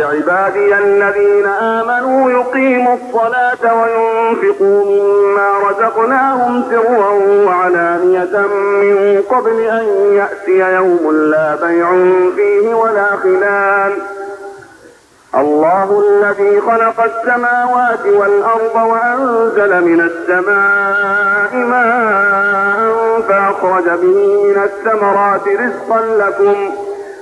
لعبادي الذين آمنوا يقيموا الصلاة وينفقوا مما رزقناهم سرا وعلانية من قبل أن يأتي يوم لا بيع فيه ولا خلال. الله الذي خلق السماوات والأرض وأنزل من السماء ماء فأخرج به من الثمرات رزقا لكم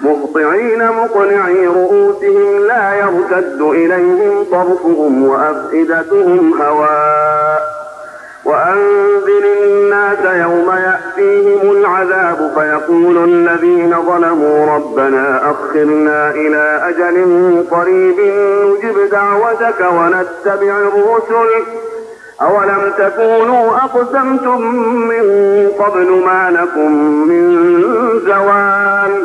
مهطعين مقنعي رؤوسهم لا يرتد إليهم طرفهم وأفئدتهم هواء. وأنذر الناس يوم يأتيهم العذاب فيقول الذين ظلموا ربنا أخرنا إلى أجل قريب نجب دعوتك ونتبع الرسل. أولم تكونوا أقسمتم من قبل ما لكم من زوال؟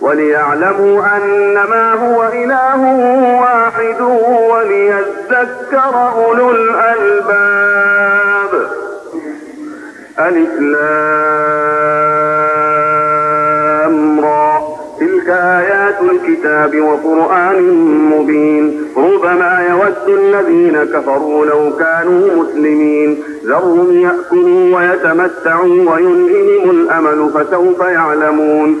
وليعلموا أنما هو إله واحد وليذكر أولو الألباب. الإسلام تلك آيات الكتاب وقرآن مبين. ربما يود الذين كفروا لو كانوا مسلمين. ذرهم يأكلوا ويتمتعوا ويلههم الأمل فسوف يعلمون.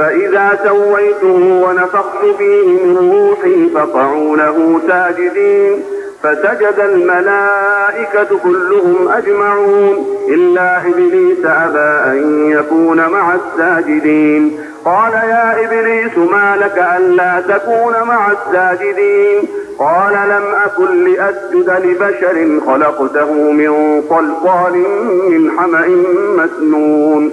فإذا سويته ونفخت فيه من روحي فقعوا له ساجدين فسجد الملائكة كلهم أجمعون. إلا إبليس أبى أن يكون مع الساجدين. قال يا إبليس ما لك ألا تكون مع الساجدين؟ قال لم أكن لأسجد لبشر خلقته من صلصال من حمأ مسنون.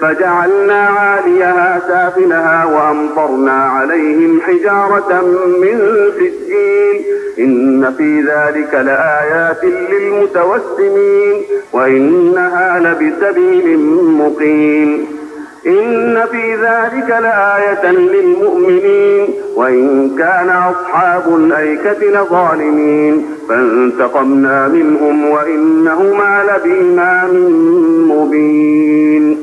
فجعلنا عاليها سافلها وأمطرنا عليهم حجارة من سجين إن في ذلك لآيات للمتوسمين وإنها لبسبيل مقيم. إن في ذلك لآية للمؤمنين وإن كان أصحاب الأيكة لظالمين. فانتقمنا منهم وإنهما لبإمام مبين.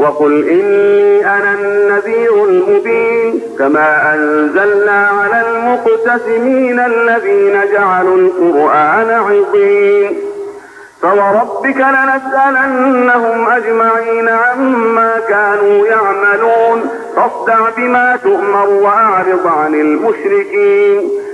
وقل إني أنا النذير المبين كما أنزلنا على المقتسمين الذين جعلوا القرآن عظيم. فوربك لنسألنهم أجمعين عما كانوا يعملون. فاصدع بما تؤمر وأعرض عن المشركين.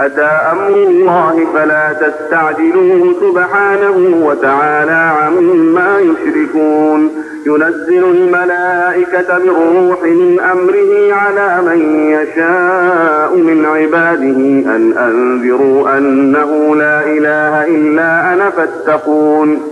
أتى أمر الله فلا تستعجلوه سبحانه وتعالى عما يشركون. ينزل الملائكة بالروح من أمره على من يشاء من عباده أن أنذروا أنه لا إله إلا أنا فاتقون.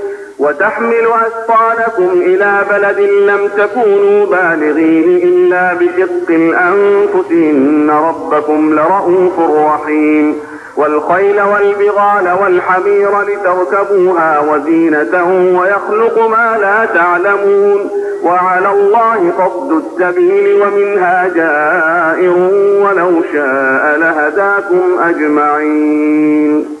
وتحمل أثقالكم إلى بلد لم تكونوا بالغيه إلا بشق الأنفس. إن ربكم لرؤوف رحيم. والخيل والبغال والحمير لتركبوها وزينة ويخلق ما لا تعلمون. وعلى الله قصد السبيل ومنها جائر ولو شاء لهداكم أجمعين.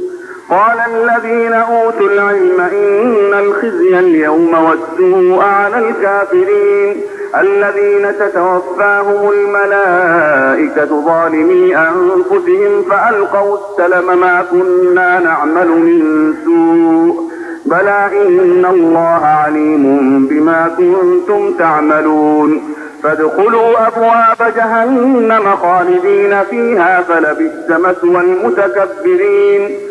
قال الذين أوتوا العلم إن الخزي اليوم والسوء على الكافرين. الذين تتوفاهم الملائكة ظالمي أنفسهم فألقوا السلم ما كنا نعمل من سوء. بلى إن الله عليم بما كنتم تعملون. فادخلوا أبواب جهنم خالدين فيها فلبئس مثوى المتكبرين.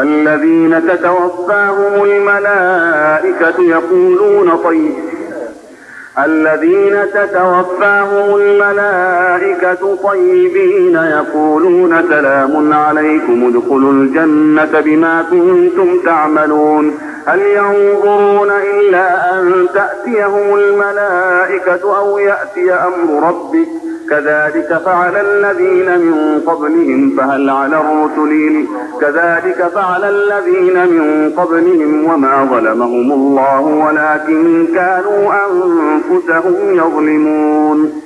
الذين تتوفاهم الملائكة يقولون طيب. الذين تتوفاهم الملائكة طيبين يقولون سلام عليكم ادخلوا الجنة بما كنتم تعملون. هل ينظرون إلا أن تأتيهم الملائكة أو يأتي أمر ربك؟ كذلك فعل الذين من قبلهم فهل على الرسل؟ كذلك فعل الذين من قبلهم وما ظلمهم الله ولكن كانوا أنفسهم يظلمون.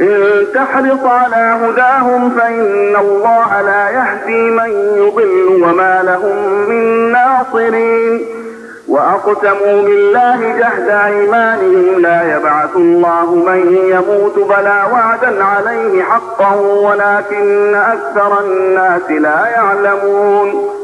إن تحرص على هداهم فإن الله لا يهدي من يضل وما لهم من ناصرين. وأقسموا بالله جهد أيمانهم لا يبعث الله من يموت بلا وعدا عليه حقا ولكن أكثر الناس لا يعلمون.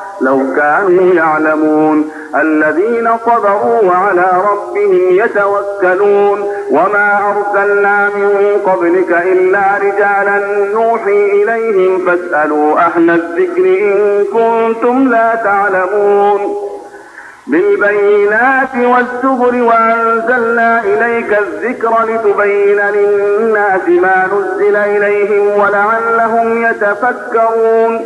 لو كانوا يعلمون الذين صبروا وعلى ربهم يتوكلون وما أرسلنا من قبلك إلا رجالا نوحي إليهم فاسألوا أهل الذكر إن كنتم لا تعلمون بالبينات والزبر وأنزلنا إليك الذكر لتبين للناس ما نزل إليهم ولعلهم يتفكرون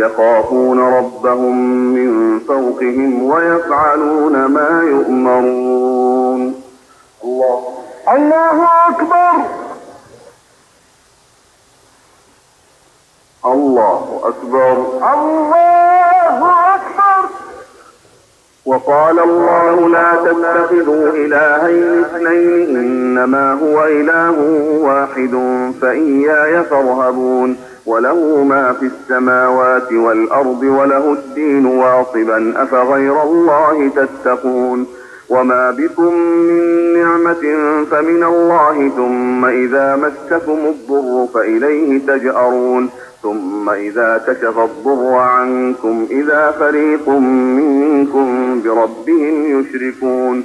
يخافون ربهم من فوقهم ويفعلون ما يؤمرون. الله الله أكبر. الله أكبر. الله أكبر. وقال الله لا تتخذوا إلهين اثنين إنما هو إله واحد فإياي فارهبون. وله ما في السماوات والأرض وله الدين واصبا أفغير الله تتقون؟ وما بكم من نعمة فمن الله ثم إذا مسكم الضر فإليه تجأرون. ثم إذا كشف الضر عنكم إذا فريق منكم بربهم يشركون.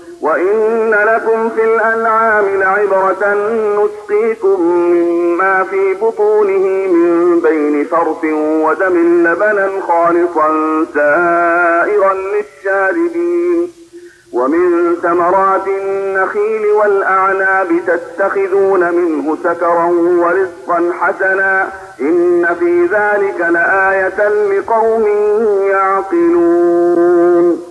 وإن لكم في الأنعام لعبرة نسقيكم مما في بطونه من بين فرث ودم لبنا خالصا سائرا للشاربين ومن ثمرات النخيل والأعناب تتخذون منه سكرا ورزقا حسنا إن في ذلك لآية لقوم يعقلون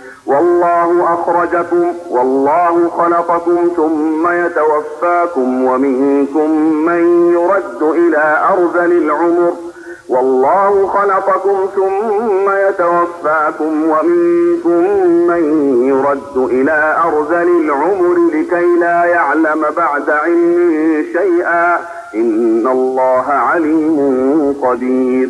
والله أخرجكم والله خلقكم ثم يتوفاكم ومنكم من يرد إلى أرذل العمر. والله خلقكم ثم يتوفاكم ومنكم من يرد إلى أرذل العمر لكي لا يعلم بعد علم شيئا. إن الله عليم قدير.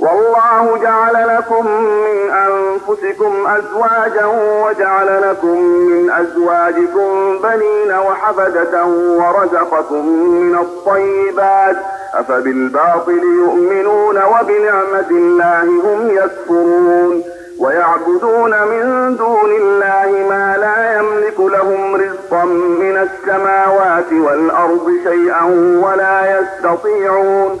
والله جعل لكم من أنفسكم أزواجا وجعل لكم من أزواجكم بنين وحفدة ورزقكم من الطيبات أفبالباطل يؤمنون وبنعمة الله هم يكفرون ويعبدون من دون الله ما لا يملك لهم رزقا من السماوات والأرض شيئا ولا يستطيعون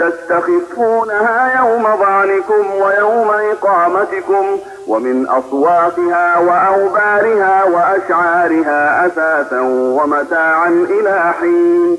تستخفونها يوم ظعنكم ويوم إقامتكم ومن أصوافها وأوبارها وأشعارها أثاثا ومتاعا إلى حين.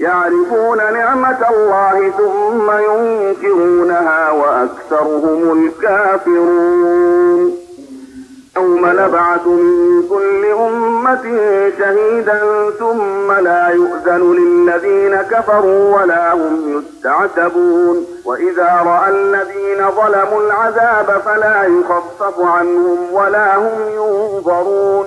يعرفون نعمة الله ثم ينكرونها وأكثرهم الكافرون. يوم نبعث من كل أمة شهيدا ثم لا يؤذن للذين كفروا ولا هم يستعتبون. وإذا رأى الذين ظلموا العذاب فلا يخفف عنهم ولا هم ينظرون.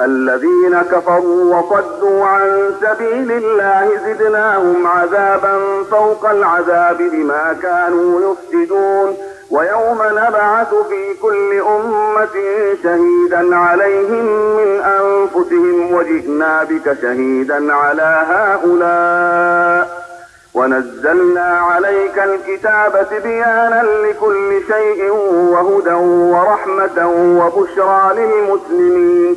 الذين كفروا وصدوا عن سبيل الله زدناهم عذابا فوق العذاب بما كانوا يفسدون. ويوم نبعث في كل أمة شهيدا عليهم من أنفسهم وجئنا بك شهيدا على هؤلاء. ونزلنا عليك الكتاب تبيانا لكل شيء وهدى ورحمة وبشرى للمسلمين.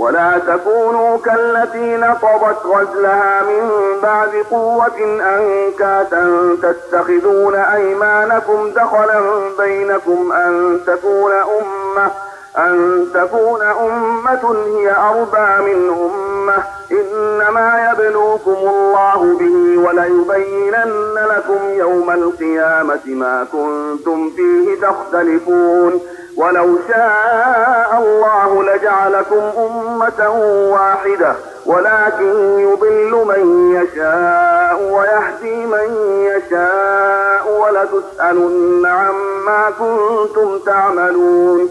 ولا تكونوا كالتي نقضت غزلها من بعد قوة أنكاتا تتخذون أيمانكم دخلا بينكم أن تكون أمة أن تكون أمة هي أربى من أمة. إنما يبلوكم الله به وليبينن لكم يوم القيامة ما كنتم فيه تختلفون. ولو شاء الله لجعلكم أمة واحدة ولكن يضل من يشاء ويهدي من يشاء ولتسألن عما كنتم تعملون.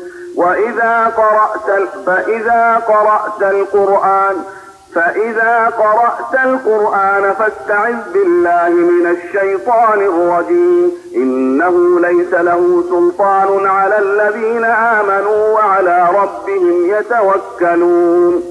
وإذا قرأت فإذا قرأت القرآن فإذا قرأت القرآن فاستعذ بالله من الشيطان الرجيم. إنه ليس له سلطان على الذين آمنوا وعلى ربهم يتوكلون.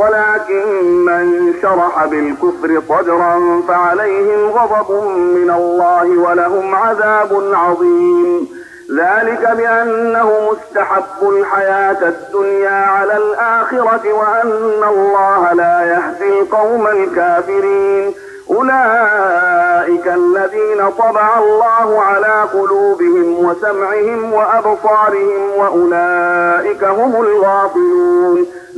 ولكن من شرح بالكفر صدرا فعليهم غضب من الله ولهم عذاب عظيم. ذلك بأنه مستحب الحياة الدنيا على الآخرة وأن الله لا يهدي القوم الكافرين. أولئك الذين طبع الله على قلوبهم وسمعهم وأبصارهم وأولئك هم الغافلون.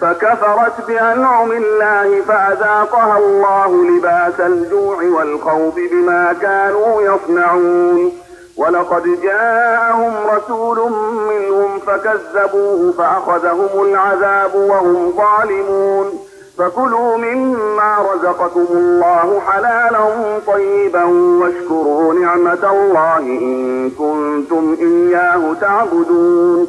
فكفرت بأنعم الله فأذاقها الله لباس الجوع والخوف بما كانوا يصنعون. ولقد جاءهم رسول منهم فكذبوه فأخذهم العذاب وهم ظالمون. فكلوا مما رزقكم الله حلالا طيبا واشكروا نعمة الله إن كنتم إياه تعبدون.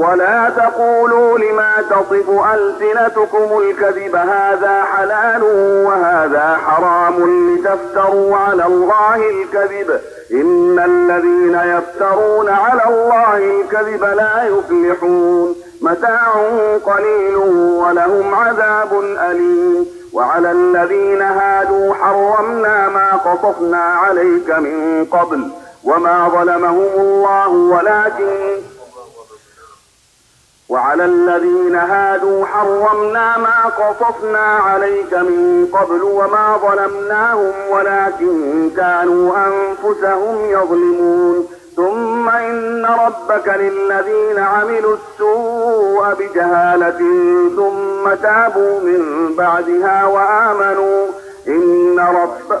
ولا تقولوا لما تصف ألسنتكم الكذب هذا حلال وهذا حرام لتفتروا على الله الكذب. إن الذين يفترون على الله الكذب لا يفلحون. متاع قليل ولهم عذاب أليم. وعلى الذين هادوا حرمنا ما قصصنا عليك من قبل. وما ظلمهم الله ولكن وعلى الذين هادوا حرمنا ما قصصنا عليك من قبل وما ظلمناهم ولكن كانوا أنفسهم يظلمون. ثم إن ربك للذين عملوا السوء بجهالة ثم تابوا من بعدها وآمنوا. إن رب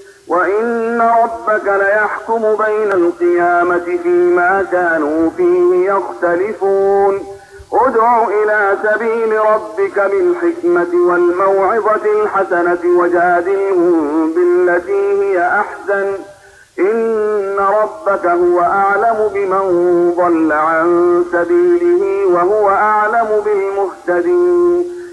وإن ربك ليحكم بين القيامة فيما كانوا فيه يختلفون ادع إلى سبيل ربك بالحكمة والموعظة الحسنة وجادلهم بالتي هي أحسن إن ربك هو أعلم بمن ضل عن سبيله وهو أعلم بالمهتدين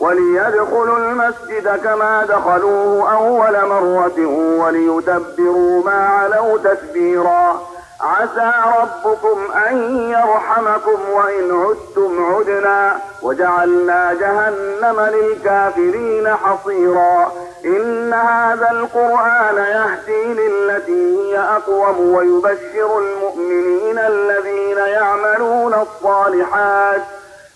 وليدخلوا المسجد كما دخلوه أول مرة وليتبروا ما علوا تتبيرا عسى ربكم أن يرحمكم وإن عدتم عدنا. وجعلنا جهنم للكافرين حصيرا. إن هذا القرآن يهدي للتي هي أقوم ويبشر المؤمنين الذين يعملون الصالحات